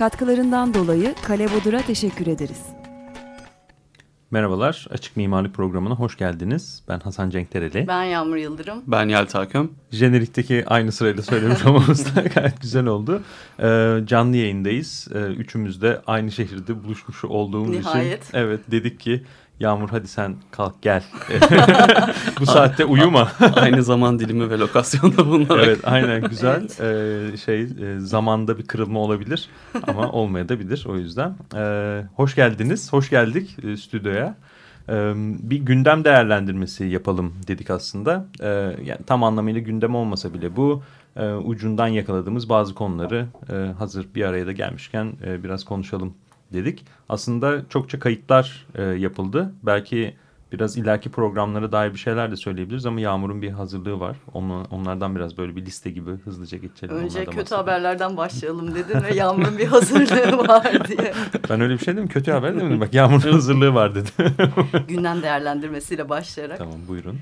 Katkılarından dolayı Kale Bodur'a teşekkür ederiz. Merhabalar, Açık Mimarlık Programı'na hoş geldiniz. Ben Hasan Cenkdereli. Ben Yağmur Yıldırım. Ben Yelta Köm. Jenerikteki aynı sırayla söylemiş olmamız da gayet güzel oldu. Ee, canlı yayındayız. Ee, üçümüz de aynı şehirde buluşmuş olduğumuz Nihayet. için. Evet, dedik ki Yağmur hadi sen kalk gel. Bu saatte uyuma. Aynı zaman dilimi ve lokasyonda bulunarak. evet, aynen güzel. Ee, şey e, zamanda bir kırılma olabilir ama olmayabilir o yüzden. Ee, hoş geldiniz, hoş geldik e, stüdyoya. Ee, bir gündem değerlendirmesi yapalım dedik aslında. Ee, yani tam anlamıyla gündem olmasa bile bu e, ucundan yakaladığımız bazı konuları e, hazır bir araya da gelmişken e, biraz konuşalım dedik. Aslında çokça kayıtlar e, yapıldı. Belki biraz ileriki programlara dair bir şeyler de söyleyebiliriz ama Yağmur'un bir hazırlığı var. Onu, onlardan biraz böyle bir liste gibi hızlıca geçelim. Önce kötü bahsedelim. haberlerden başlayalım dedin ve Yağmur'un bir hazırlığı var diye. Ben öyle bir şey dedim? Kötü haber demedim. Bak Yağmur'un hazırlığı var dedi. Gündem değerlendirmesiyle başlayarak. tamam buyurun.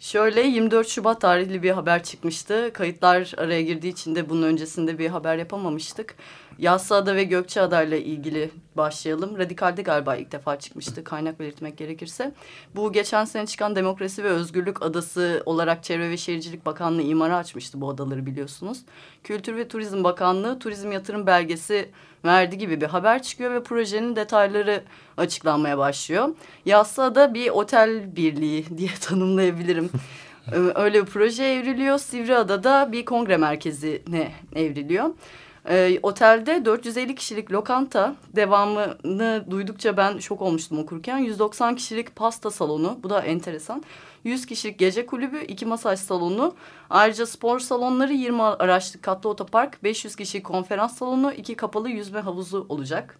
Şöyle 24 Şubat tarihli bir haber çıkmıştı. Kayıtlar araya girdiği için de bunun öncesinde bir haber yapamamıştık. Yassıada ve Gökçeada ile ilgili başlayalım. Radikal'de galiba ilk defa çıkmıştı kaynak belirtmek gerekirse. Bu geçen sene çıkan Demokrasi ve Özgürlük Adası olarak Çevre ve Şehircilik Bakanlığı imara açmıştı bu adaları biliyorsunuz. Kültür ve Turizm Bakanlığı turizm yatırım belgesi verdi gibi bir haber çıkıyor ve projenin detayları açıklanmaya başlıyor. Yassıada bir otel birliği diye tanımlayabilirim. Öyle bir proje evriliyor. Sivriada'da bir kongre merkezine evriliyor. Ee, otelde 450 kişilik lokanta devamını duydukça ben şok olmuştum okurken. 190 kişilik pasta salonu bu da enteresan. 100 kişilik gece kulübü, iki masaj salonu, ayrıca spor salonları, 20 araçlı katlı otopark, 500 kişilik konferans salonu, iki kapalı yüzme havuzu olacak.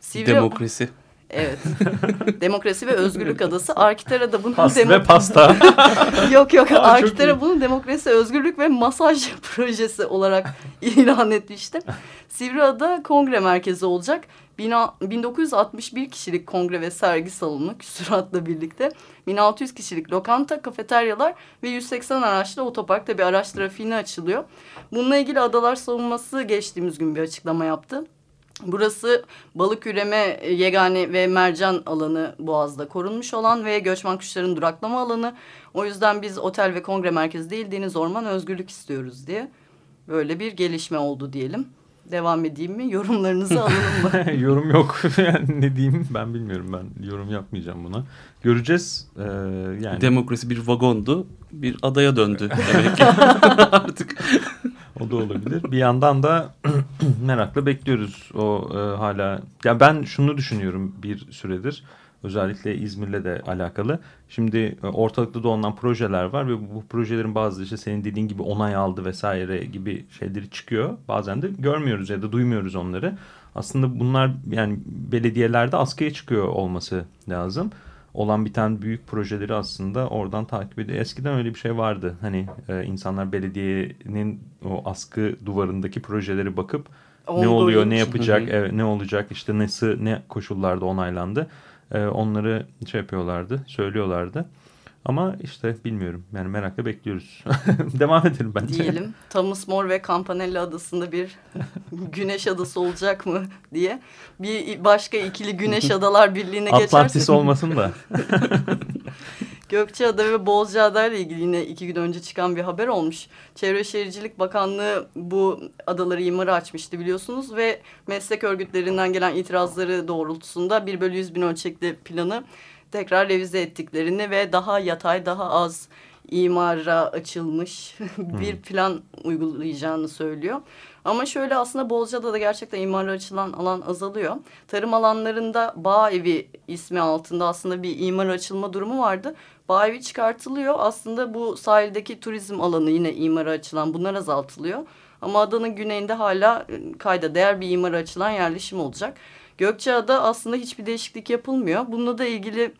Sivri... Demokrasi. Evet. Demokrasi ve Özgürlük Adası. Arkitara da bunun Pas ve pasta. yok yok Aa, Arkitara bunun demokrasi, özgürlük ve masaj projesi olarak ilan etmişti. Sivriada kongre merkezi olacak. Bina, 1961 kişilik kongre ve sergi salonu küsuratla birlikte 1600 kişilik lokanta, kafeteryalar ve 180 araçlı otopark tabi araç trafiğine açılıyor. Bununla ilgili Adalar Savunması geçtiğimiz gün bir açıklama yaptı. Burası balık üreme, yegane ve mercan alanı Boğaz'da korunmuş olan ve göçmen kuşların duraklama alanı. O yüzden biz otel ve kongre merkezi değil deniz orman özgürlük istiyoruz diye böyle bir gelişme oldu diyelim. Devam edeyim mi? Yorumlarınızı alalım mı? yorum yok. yani ne diyeyim ben bilmiyorum. Ben yorum yapmayacağım buna. Göreceğiz. Ee, yani Demokrasi bir vagondu. Bir adaya döndü. Demek ki artık. O da olabilir. Bir yandan da merakla bekliyoruz. O e, hala. Ya ben şunu düşünüyorum bir süredir. Özellikle İzmir'le de alakalı. Şimdi e, ortalıkta dolanan projeler var ve bu projelerin bazıları işte senin dediğin gibi onay aldı vesaire gibi şeyleri çıkıyor. Bazen de görmüyoruz ya da duymuyoruz onları. Aslında bunlar yani belediyelerde askıya çıkıyor olması lazım. Olan biten büyük projeleri aslında oradan takip ediyor. Eskiden öyle bir şey vardı. Hani e, insanlar belediyenin o askı duvarındaki projeleri bakıp ne Olduğu oluyor, ne yapacak, evet, ne olacak, işte nasıl, ne koşullarda onaylandı. Ee, onları şey yapıyorlardı, söylüyorlardı. Ama işte bilmiyorum. Yani merakla bekliyoruz. Devam edelim bence. diyelim. Tamus Mor ve Campanella adasında bir güneş adası olacak mı diye. Bir başka ikili güneş adalar birliğine Atlantis geçerse. olmasın da. Gökçeada ve Bozcaada ile ilgili yine iki gün önce çıkan bir haber olmuş. Çevre Şehircilik Bakanlığı bu adaları imara açmıştı biliyorsunuz ve meslek örgütlerinden gelen itirazları doğrultusunda 1 bölü 100 bin ölçekli planı tekrar revize ettiklerini ve daha yatay daha az imara açılmış bir plan uygulayacağını söylüyor. Ama şöyle aslında Bolca'da da gerçekten imara açılan alan azalıyor. Tarım alanlarında bağ evi ismi altında aslında bir imar açılma durumu vardı. Bağ evi çıkartılıyor. Aslında bu sahildeki turizm alanı yine imara açılan bunlar azaltılıyor. Ama adanın güneyinde hala e, kayda değer bir imara açılan yerleşim olacak. Gökçeada aslında hiçbir değişiklik yapılmıyor. Bununla da ilgili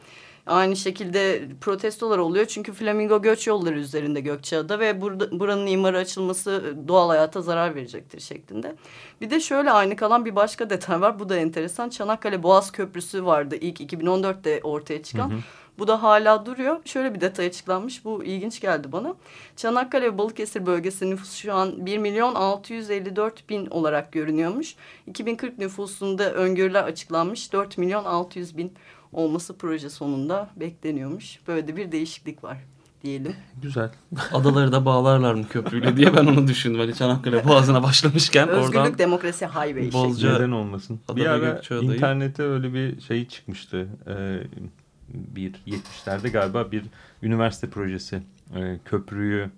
aynı şekilde protestolar oluyor. Çünkü flamingo göç yolları üzerinde Gökçeada ve burada, buranın imara açılması doğal hayata zarar verecektir şeklinde. Bir de şöyle aynı kalan bir başka detay var. Bu da enteresan. Çanakkale Boğaz Köprüsü vardı ilk 2014'te ortaya çıkan. Hı hı. Bu da hala duruyor. Şöyle bir detay açıklanmış. Bu ilginç geldi bana. Çanakkale ve Balıkesir bölgesinin nüfusu şu an 1 milyon 654 bin olarak görünüyormuş. 2040 nüfusunda öngörüler açıklanmış. 4 milyon 600 bin olması proje sonunda bekleniyormuş. Böyle de bir değişiklik var diyelim. Güzel. Adaları da bağlarlar mı köprüyle diye ben onu düşündüm. Hani Çanakkale Boğazı'na başlamışken Özgürlük, oradan... demokrasi, highway. Bolca Neden olmasın? Bir ara internete öyle bir şey çıkmıştı. Ee, bir 70'lerde galiba bir üniversite projesi. Ee, köprüyü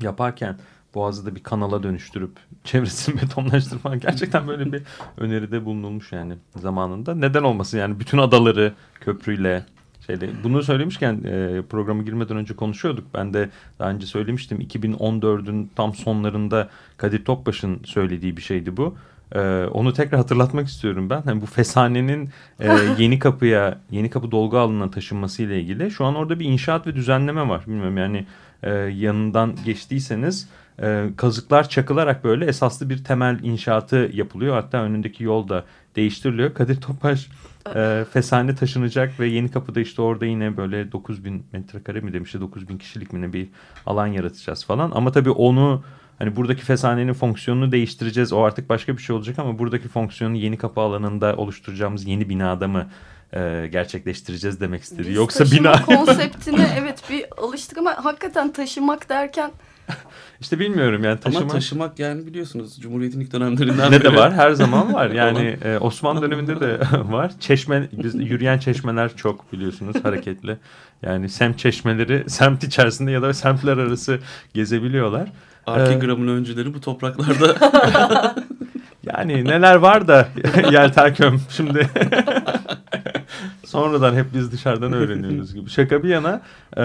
yaparken Boğaz'ı da bir kanala dönüştürüp çevresini betonlaştırmak gerçekten böyle bir öneride bulunulmuş yani zamanında. Neden olmasın yani bütün adaları köprüyle şeyle. Bunu söylemişken e, programı girmeden önce konuşuyorduk. Ben de daha önce söylemiştim 2014'ün tam sonlarında Kadir Topbaş'ın söylediği bir şeydi bu. Ee, onu tekrar hatırlatmak istiyorum ben. Yani bu Fesane'nin e, yeni kapıya, yeni kapı dolgu alanına taşınması ile ilgili. Şu an orada bir inşaat ve düzenleme var. Bilmiyorum yani e, yanından geçtiyseniz e, kazıklar çakılarak böyle esaslı bir temel inşaatı yapılıyor. Hatta önündeki yol da değiştiriliyor. Kadir Topaş e, Fesane taşınacak ve yeni kapıda işte orada yine böyle 9000 metrekare mi demişti 9000 kişilik mi ne bir alan yaratacağız falan. Ama tabii onu hani buradaki fesanenin fonksiyonunu değiştireceğiz. O artık başka bir şey olacak ama buradaki fonksiyonu yeni kapı alanında oluşturacağımız yeni binada mı e, gerçekleştireceğiz demek istedi. Biz Yoksa bina konseptine evet bir alıştık ama hakikaten taşımak derken işte bilmiyorum yani taşımak. Ama taşımak yani biliyorsunuz Cumhuriyet'in ilk dönemlerinden Ne de var her zaman var. Yani e, Osmanlı döneminde de var. Çeşme biz yürüyen çeşmeler çok biliyorsunuz hareketli. Yani semt çeşmeleri semt içerisinde ya da semtler arası gezebiliyorlar. Arkigram'ın ee, öncüleri bu topraklarda. yani neler var da Yelterköm şimdi. Sonradan hep biz dışarıdan öğreniyoruz gibi. Şaka bir yana e,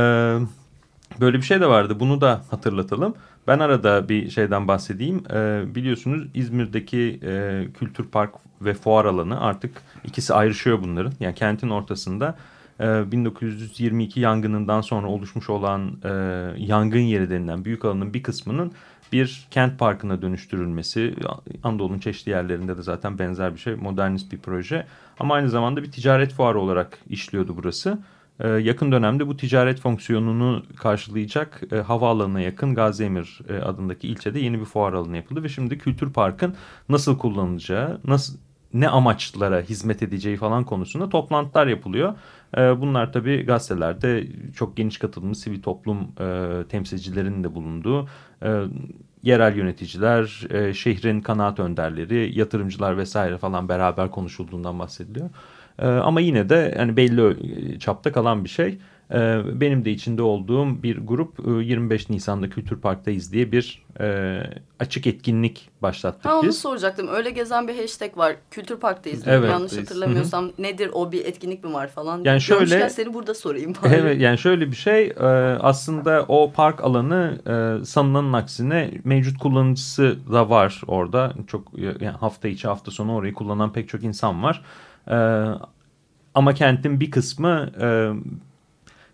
böyle bir şey de vardı. Bunu da hatırlatalım. Ben arada bir şeyden bahsedeyim. E, biliyorsunuz İzmir'deki e, kültür park ve fuar alanı artık ikisi ayrışıyor bunların. Yani kentin ortasında 1922 yangınından sonra oluşmuş olan e, yangın yeri denilen büyük alanın bir kısmının bir kent parkına dönüştürülmesi. Anadolu'nun çeşitli yerlerinde de zaten benzer bir şey. Modernist bir proje. Ama aynı zamanda bir ticaret fuarı olarak işliyordu burası. Ee, yakın dönemde bu ticaret fonksiyonunu karşılayacak e, havaalanına yakın Gaziemir e, adındaki ilçede yeni bir fuar alanı yapıldı. Ve şimdi Kültür Park'ın nasıl kullanılacağı, nasıl ne amaçlara hizmet edeceği falan konusunda toplantılar yapılıyor. Ee, bunlar tabii gazetelerde çok geniş katılımlı sivil toplum e, temsilcilerinin de bulunduğu e, yerel yöneticiler, e, şehrin kanaat önderleri, yatırımcılar vesaire falan beraber konuşulduğundan bahsediliyor. Ama yine de yani belli çapta kalan bir şey. Ee, benim de içinde olduğum bir grup 25 e, Nisan'da Kültür Park'tayız diye bir e, açık etkinlik başlattık ha, biz. Onu soracaktım. Öyle gezen bir hashtag var. Kültür Park'tayız. Evet. Yanlış hatırlamıyorsam Hı -hı. nedir o bir etkinlik mi var falan. Yani şöyle Görmüşken seni burada sorayım. Bari. Evet yani şöyle bir şey e, aslında o park alanı sanılanın aksine mevcut kullanıcısı da var orada. Çok yani hafta içi hafta sonu orayı kullanan pek çok insan var. ama kentin bir kısmı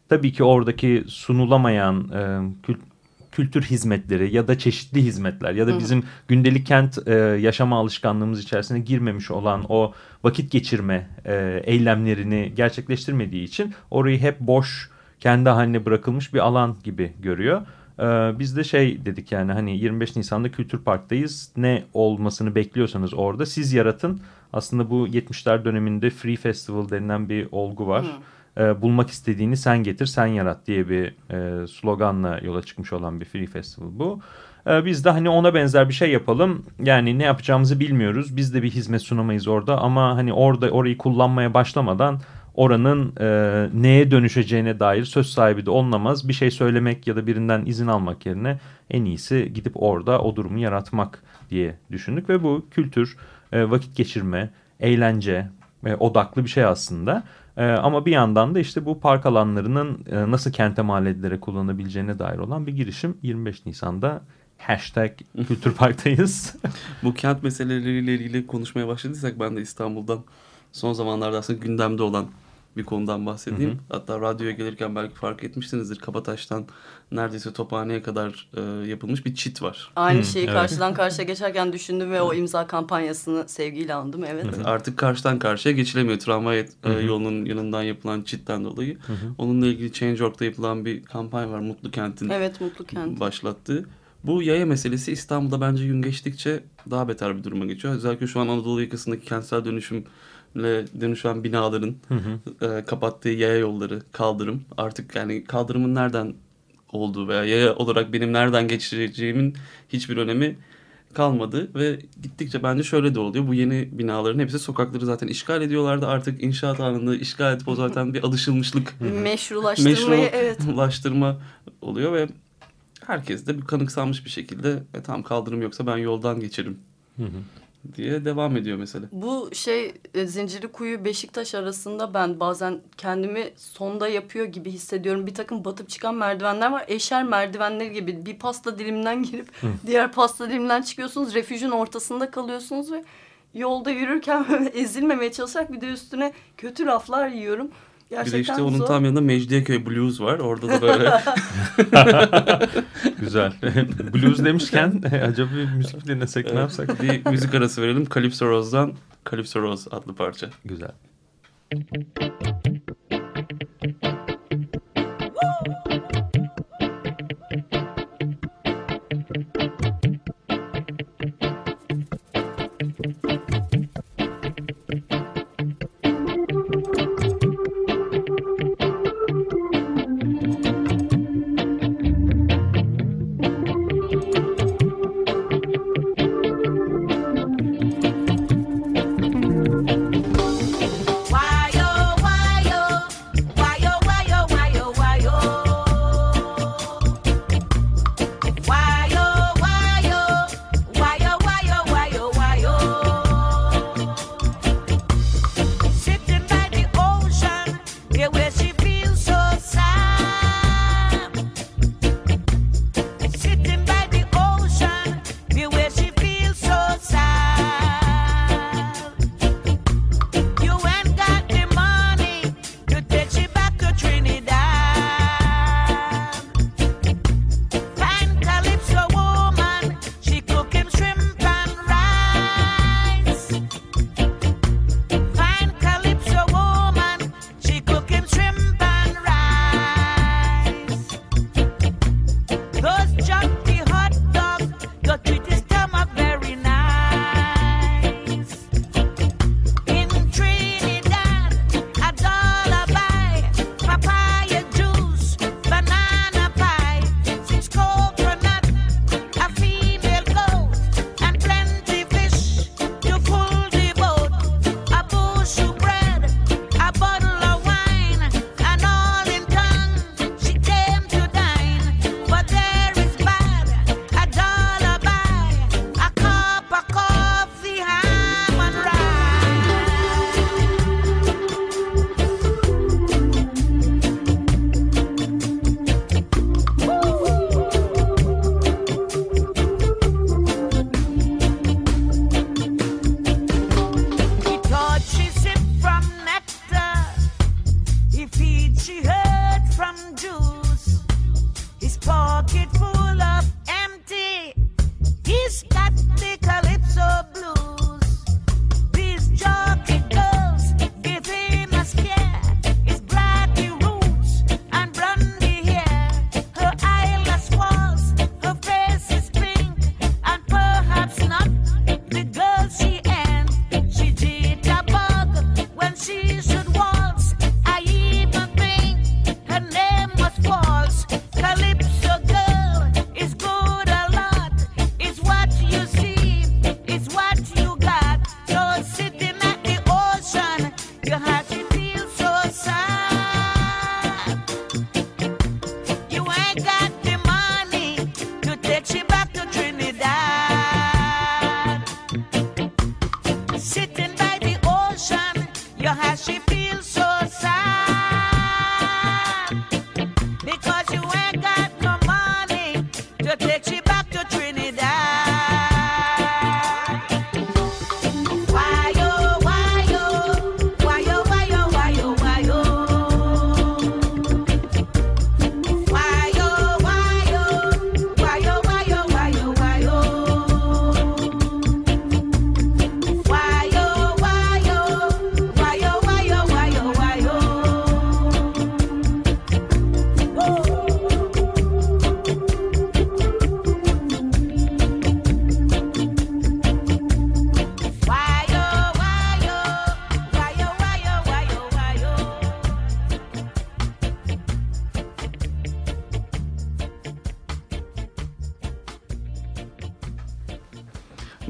tabii ki oradaki sunulamayan e, kült kültür hizmetleri ya da çeşitli hizmetler ya da bizim gündelik kent e, yaşama alışkanlığımız içerisine girmemiş olan o vakit geçirme e, eylemlerini gerçekleştirmediği için orayı hep boş kendi haline bırakılmış bir alan gibi görüyor. E, biz de şey dedik yani hani 25 Nisan'da Kültür Park'tayız ne olmasını bekliyorsanız orada siz yaratın. Aslında bu 70'ler döneminde Free Festival denilen bir olgu var. Hı e, bulmak istediğini sen getir, sen yarat diye bir e, sloganla yola çıkmış olan bir free festival bu. E, biz de hani ona benzer bir şey yapalım. Yani ne yapacağımızı bilmiyoruz. Biz de bir hizmet sunamayız orada ama hani orada orayı kullanmaya başlamadan oranın e, neye dönüşeceğine dair söz sahibi de olunamaz. Bir şey söylemek ya da birinden izin almak yerine en iyisi gidip orada o durumu yaratmak diye düşündük ve bu kültür, e, vakit geçirme, eğlence e, odaklı bir şey aslında. E, ama bir yandan da işte bu park alanlarının e, nasıl kente mal edilere kullanılabileceğine dair olan bir girişim 25 Nisan'da Hashtag Kültür Park'tayız. Bu kent meseleleriyle ilgili konuşmaya başladıysak ben de İstanbul'dan son zamanlarda aslında gündemde olan bir konudan bahsedeyim. Hı hı. Hatta radyoya gelirken belki fark etmişsinizdir. Kabataş'tan neredeyse Tophane'ye kadar e, yapılmış bir çit var. Aynı Hı, şeyi evet. karşıdan karşıya geçerken düşündüm ve o imza kampanyasını sevgiyle andım. Evet. Artık karşıdan karşıya geçilemiyor. Tramvay e, Hı hı. yolunun yanından yapılan çitten dolayı. Hı hı. Onunla ilgili Change.org'da yapılan bir kampanya var. Mutlu Kent'in Evet Mutlu Kent. başlattığı. Bu yaya meselesi İstanbul'da bence gün geçtikçe daha beter bir duruma geçiyor. Özellikle şu an Anadolu yakasındaki kentsel dönüşümle dönüşen binaların Hı hı. e, kapattığı yaya yolları, kaldırım. Artık yani kaldırımın nereden olduğu veya yaya olarak benim nereden geçireceğimin hiçbir önemi kalmadı ve gittikçe bence şöyle de oluyor. Bu yeni binaların hepsi sokakları zaten işgal ediyorlardı. Artık inşaat anında işgal edip o zaten bir alışılmışlık Meşrulaştırmayı evet. meşrulaştırma oluyor ve herkes de bir kanıksanmış bir şekilde e, tamam kaldırım yoksa ben yoldan geçerim Hı hı. Diye devam ediyor mesele. Bu şey e, Zincirli Kuyu Beşiktaş arasında ben bazen kendimi sonda yapıyor gibi hissediyorum. Bir takım batıp çıkan merdivenler var. Eşer merdivenleri gibi bir pasta diliminden girip diğer pasta diliminden çıkıyorsunuz. Refüjün ortasında kalıyorsunuz ve yolda yürürken ezilmemeye çalışarak bir de üstüne kötü laflar yiyorum. Bir Gerçekten de işte onun zor. tam yanında Mecidiyeköy Blues var. Orada da böyle Güzel. Blues demişken acaba bir müzik dinlesek ne yapsak? bir müzik arası verelim. Calypso Rose'dan Calypso Rose adlı parça. Güzel. Oh,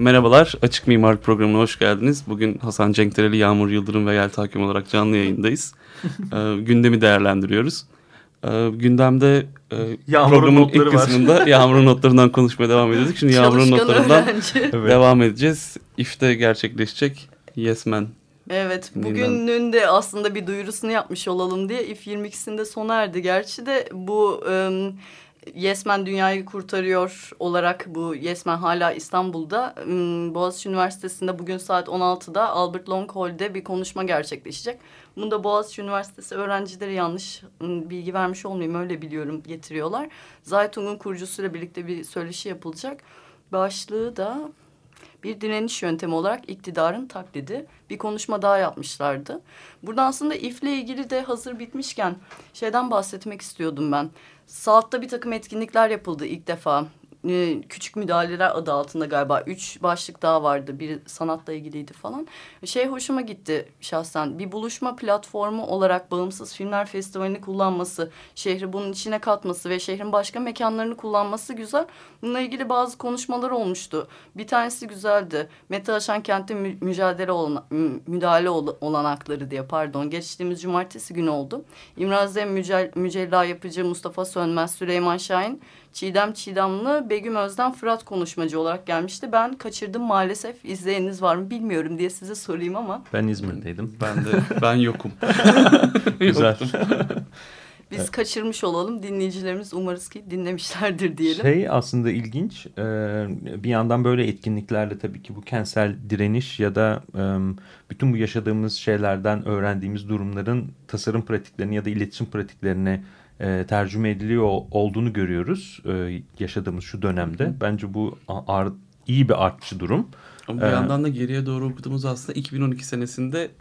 merhabalar, Açık Mimarlık Programı'na hoş geldiniz. Bugün Hasan Cenkdereli, Yağmur Yıldırım ve Yel Takim olarak canlı yayındayız. ee, gündemi değerlendiriyoruz. Ee, gündemde e, Yağmur'un programın ilk var. kısmında Yağmur'un notlarından konuşmaya devam ediyorduk. Şimdi Yağmur'un notlarından öğrenci. Devam edeceğiz. İF'te gerçekleşecek Yes Man. Evet bugünün de aslında bir duyurusunu yapmış olalım diye if 22'sinde sona erdi. Gerçi de bu ım, Yes Man Dünyayı Kurtarıyor olarak bu Yes Man hala İstanbul'da. Im, Boğaziçi Üniversitesi'nde bugün saat 16'da Albert Long Hall'de bir konuşma gerçekleşecek. Bunu da Boğaziçi Üniversitesi öğrencileri yanlış ım, bilgi vermiş olmayayım öyle biliyorum getiriyorlar. Zaytung'un kurucusuyla birlikte bir söyleşi yapılacak. Başlığı da bir direniş yöntemi olarak iktidarın taklidi bir konuşma daha yapmışlardı. Burada aslında İF'le ilgili de hazır bitmişken şeyden bahsetmek istiyordum ben. Saat'ta bir takım etkinlikler yapıldı ilk defa. Ee, küçük müdahaleler adı altında galiba. Üç başlık daha vardı. Biri sanatla ilgiliydi falan. Şey hoşuma gitti şahsen. Bir buluşma platformu olarak Bağımsız Filmler Festivali'ni kullanması, şehri bunun içine katması ve şehrin başka mekanlarını kullanması güzel. Bununla ilgili bazı konuşmalar olmuştu. Bir tanesi güzeldi. Mete Aşan kentte mü- mücadele olan, mü- müdahale ol- olanakları diye pardon. Geçtiğimiz cumartesi günü oldu. İmraziye Mücel, Mücella Yapıcı, Mustafa Sönmez, Süleyman Şahin, Çiğdem Çiğdamlı, Begüm Özden, Fırat konuşmacı olarak gelmişti. Ben kaçırdım maalesef. İzleyeniniz var mı bilmiyorum diye size sorayım ama Ben İzmir'deydim. Ben de ben yokum. Güzel. biz kaçırmış olalım. Dinleyicilerimiz umarız ki dinlemişlerdir diyelim. Şey aslında ilginç. Bir yandan böyle etkinliklerle tabii ki bu kentsel direniş ya da bütün bu yaşadığımız şeylerden öğrendiğimiz durumların tasarım pratiklerini ya da iletişim pratiklerine e, tercüme ediliyor olduğunu görüyoruz e, yaşadığımız şu dönemde. Bence bu ar- iyi bir artçı durum. Ama bir Ee, yandan da geriye doğru okuduğumuz aslında 2012 senesinde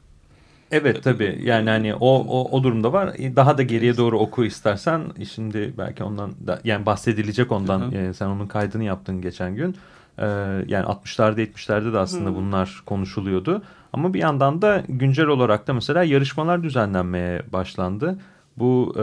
Evet tabii yani hani o, o, o durumda var. Daha da geriye doğru oku istersen şimdi belki ondan da, yani bahsedilecek ondan Hı hı. e, sen onun kaydını yaptın geçen gün. Ee, yani 60'larda 70'lerde de aslında Hı. bunlar konuşuluyordu. Ama bir yandan da güncel olarak da mesela yarışmalar düzenlenmeye başlandı. Bu e,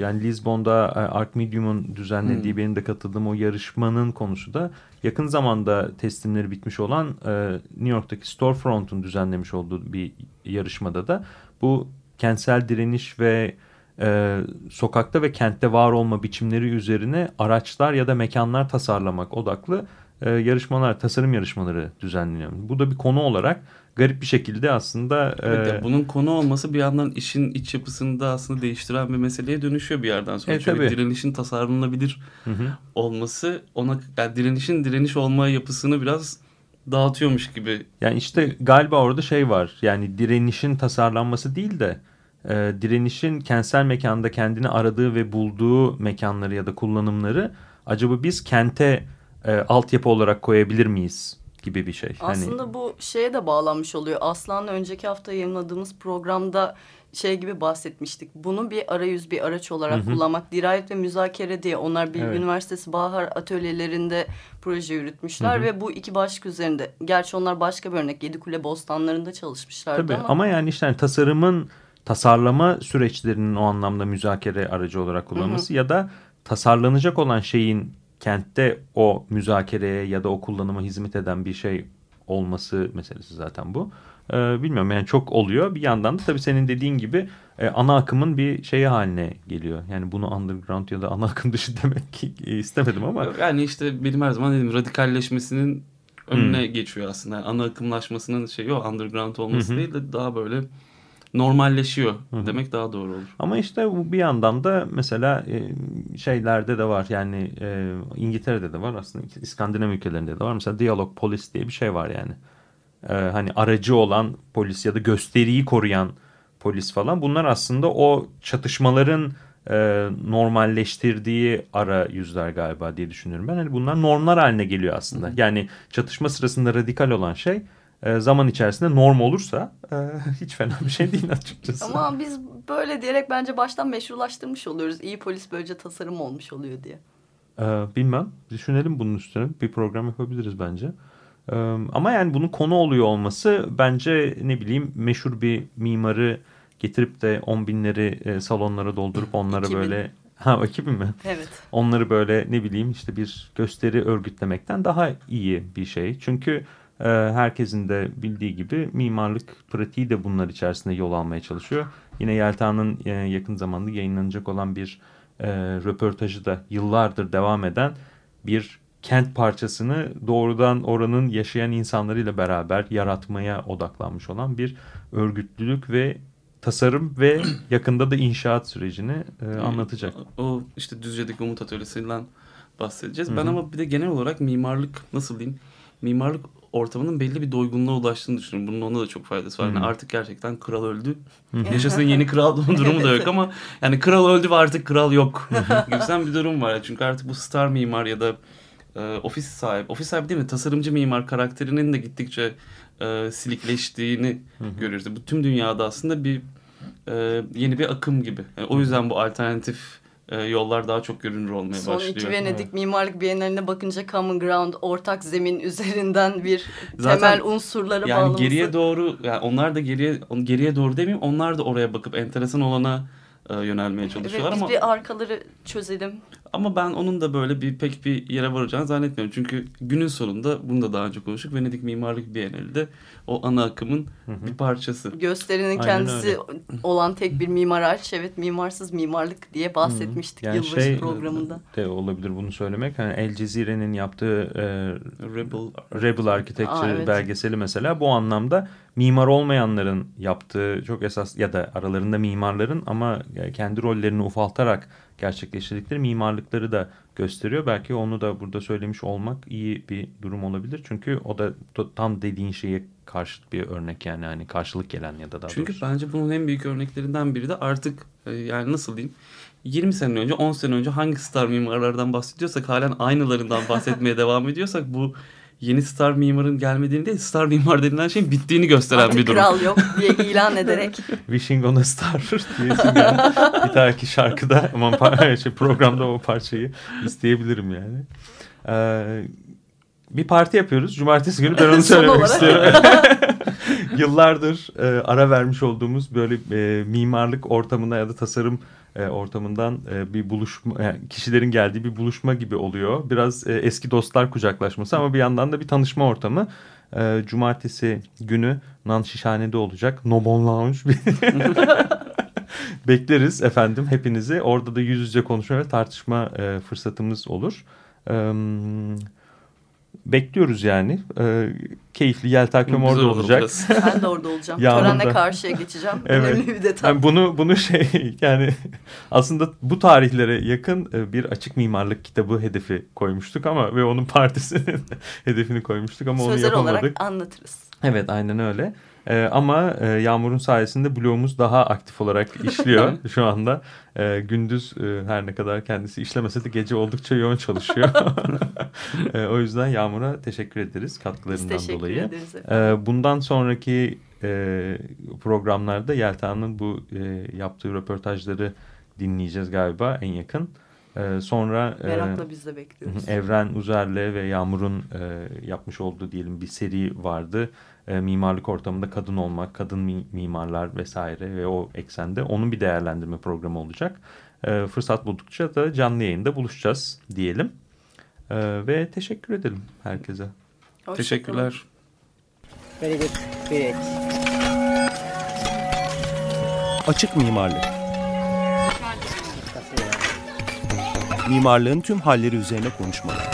yani Lizbon'da e, Art Medium'un düzenlediği Hı. benim de katıldığım o yarışmanın konusu da yakın zamanda teslimleri bitmiş olan e, New York'taki Storefront'un düzenlemiş olduğu bir yarışmada da bu kentsel direniş ve e, sokakta ve kentte var olma biçimleri üzerine araçlar ya da mekanlar tasarlamak odaklı e, yarışmalar, tasarım yarışmaları düzenleniyor. Bu da bir konu olarak garip bir şekilde aslında Evet, e, ya bunun konu olması bir yandan işin iç yapısını da aslında değiştiren bir meseleye dönüşüyor bir yerden sonra. E, Şöyle tabii. direnişin tasarlanabilir hı hı. olması ona yani direnişin direniş olma yapısını biraz dağıtıyormuş gibi. Yani işte galiba orada şey var. Yani direnişin tasarlanması değil de e, direnişin kentsel mekanda kendini aradığı ve bulduğu mekanları ya da kullanımları acaba biz kente e, altyapı olarak koyabilir miyiz gibi bir şey. Hani, Aslında bu şeye de bağlanmış oluyor. Aslan'la önceki hafta yayınladığımız programda şey gibi bahsetmiştik. Bunu bir arayüz, bir araç olarak Hı hı. kullanmak. Dirayet ve müzakere diye onlar Bilgi Evet. Üniversitesi Bahar atölyelerinde proje yürütmüşler Hı hı. ve bu iki başlık üzerinde. Gerçi onlar başka bir örnek. Yedikule Bostanları'nda çalışmışlardı Tabii ama. ama, yani işte hani tasarımın tasarlama süreçlerinin o anlamda müzakere aracı olarak kullanılması ya da tasarlanacak olan şeyin kentte o müzakereye ya da o kullanıma hizmet eden bir şey olması meselesi zaten bu. Ee, bilmiyorum yani çok oluyor. Bir yandan da tabii senin dediğin gibi e, ana akımın bir şeyi haline geliyor. Yani bunu underground ya da ana akım dışı demek ki e, istemedim ama. Yani işte benim her zaman dediğim radikalleşmesinin önüne geçiyor aslında. Yani ana akımlaşmasının şeyi o underground olması hı. değil de daha böyle normalleşiyor hı. demek daha doğru olur. Ama işte bu bir yandan da mesela e, şeylerde de var yani e, İngiltere'de de var aslında İskandinav ülkelerinde de var. Mesela diyalog polis diye bir şey var yani. E, hani aracı olan polis ya da gösteriyi koruyan polis falan bunlar aslında o çatışmaların e, normalleştirdiği ara yüzler galiba diye düşünüyorum. Ben hani bunlar normlar haline geliyor aslında. Yani çatışma sırasında radikal olan şey zaman içerisinde norm olursa e, hiç fena bir şey değil açıkçası. Ama biz böyle diyerek bence baştan meşrulaştırmış oluyoruz. İyi polis böylece tasarım olmuş oluyor diye. Ee, bilmem. Düşünelim bunun üstüne. Bir program yapabiliriz bence. Ama yani bunun konu oluyor olması bence ne bileyim meşhur bir mimarı getirip de on binleri e, salonlara doldurup onlara 2000. böyle Ha ekibi mi? Evet. Onları böyle ne bileyim işte bir gösteri örgütlemekten daha iyi bir şey. Çünkü e, herkesin de bildiği gibi mimarlık pratiği de bunlar içerisinde yol almaya çalışıyor. Yine Yelta'nın e, yakın zamanda yayınlanacak olan bir e, röportajı da yıllardır devam eden bir kent parçasını doğrudan oranın yaşayan insanlarıyla beraber yaratmaya odaklanmış olan bir örgütlülük ve tasarım ve yakında da inşaat sürecini e, anlatacak. O işte Düzce'deki Umut Atölyesi'nden bahsedeceğiz. Hı hı. Ben ama bir de genel olarak mimarlık nasıl diyeyim? Mimarlık ortamının belli bir doygunluğuna ulaştığını düşünüyorum. Bunun ona da çok faydası var. Hı. Yani artık gerçekten kral öldü. Yaşasın yeni kral durumu da yok ama yani kral öldü ve artık kral yok gibisinden bir durum var. Çünkü artık bu star mimar ya da e, ofis sahibi, ofis sahibi değil mi? Tasarımcı mimar karakterinin de gittikçe e, silikleştiğini görüyoruz. Bu tüm dünyada aslında bir e, yeni bir akım gibi. Yani o yüzden bu alternatif e, yollar daha çok görünür olmaya Son başlıyor. iki Venedik Mimarlık Bienalinde bakınca common ground, ortak zemin üzerinden bir Zaten temel unsurları Yani bağlaması. geriye doğru yani onlar da geriye geriye doğru demeyeyim onlar da oraya bakıp enteresan olana e, yönelmeye Evet, çalışıyorlar biz ama bir arkaları çözelim. Ama ben onun da böyle bir pek bir yere varacağını zannetmiyorum. Çünkü günün sonunda bunu da daha önce konuştuk. Venedik Mimarlık Bienali'de o ana akımın bir parçası. Gösterinin Aynen kendisi öyle. olan tek bir mimar hariç evet mimarsız mimarlık diye bahsetmiştik Yani yılbaşı şey- programında. de olabilir bunu söylemek. Hani El Cezire'nin yaptığı e, Rebel Rebel Architecture Aa, evet. belgeseli mesela bu anlamda mimar olmayanların yaptığı çok esas ya da aralarında mimarların ama kendi rollerini ufaltarak gerçekleştirdikleri mimarlıkları da gösteriyor. Belki onu da burada söylemiş olmak iyi bir durum olabilir. Çünkü o da tam dediğin şeye karşıt bir örnek yani hani karşılık gelen ya da daha Çünkü doğrusu. bence bunun en büyük örneklerinden biri de artık e, yani nasıl diyeyim 20 sene önce 10 sene önce hangi star mimarlardan bahsediyorsak halen aynılarından bahsetmeye devam ediyorsak bu yeni star mimarın gelmediğini değil star mimar denilen şeyin bittiğini gösteren Artık bir durum. kral yok diye ilan ederek Wishing on a Star geldi. bir dahaki şarkıda aman şey, programda o parçayı isteyebilirim yani. Ee, bir parti yapıyoruz. Cumartesi günü ben onu söylemek istiyorum. Yıllardır e, ara vermiş olduğumuz böyle e, mimarlık ortamına ya da tasarım e, ortamından e, bir buluşma, yani kişilerin geldiği bir buluşma gibi oluyor. Biraz e, eski dostlar kucaklaşması ama bir yandan da bir tanışma ortamı. E, Cumartesi günü Nanşişhane'de olacak. Nobon Lounge. Bekleriz efendim hepinizi. Orada da yüz yüze konuşma ve tartışma e, fırsatımız olur. E, bekliyoruz yani. E, keyifli Yelta Köm Güzel orada olacak. biraz. ben de orada olacağım. Törenle karşıya geçeceğim. Evet. Önemli bir detay. Yani bunu bunu şey yani aslında bu tarihlere yakın e, bir açık mimarlık kitabı hedefi koymuştuk ama ve onun partisinin hedefini koymuştuk ama onu Sözel yapamadık. olarak anlatırız. Evet aynen öyle. Ee, ama e, Yağmur'un sayesinde blogumuz daha aktif olarak işliyor şu anda. Ee, gündüz e, her ne kadar kendisi işlemese de gece oldukça yoğun çalışıyor. Ee, o yüzden Yağmur'a teşekkür ederiz Biz katkılarından teşekkür dolayı. ederiz. Ee, bundan sonraki e, programlarda Yelta'nın bu e, yaptığı röportajları dinleyeceğiz galiba en yakın. Ee, sonra e, Merakla biz de bekliyoruz. Evren Uzer'le ve Yağmur'un e, yapmış olduğu diyelim bir seri vardı. E, mimarlık ortamında kadın olmak, kadın mi- mimarlar vesaire ve o eksende onun bir değerlendirme programı olacak. E, fırsat buldukça da canlı yayında buluşacağız diyelim. E, ve teşekkür edelim herkese. Kalın. Teşekkürler. Very good. Great. Açık mimarlık. Mimarlığın tüm halleri üzerine konuşmalar.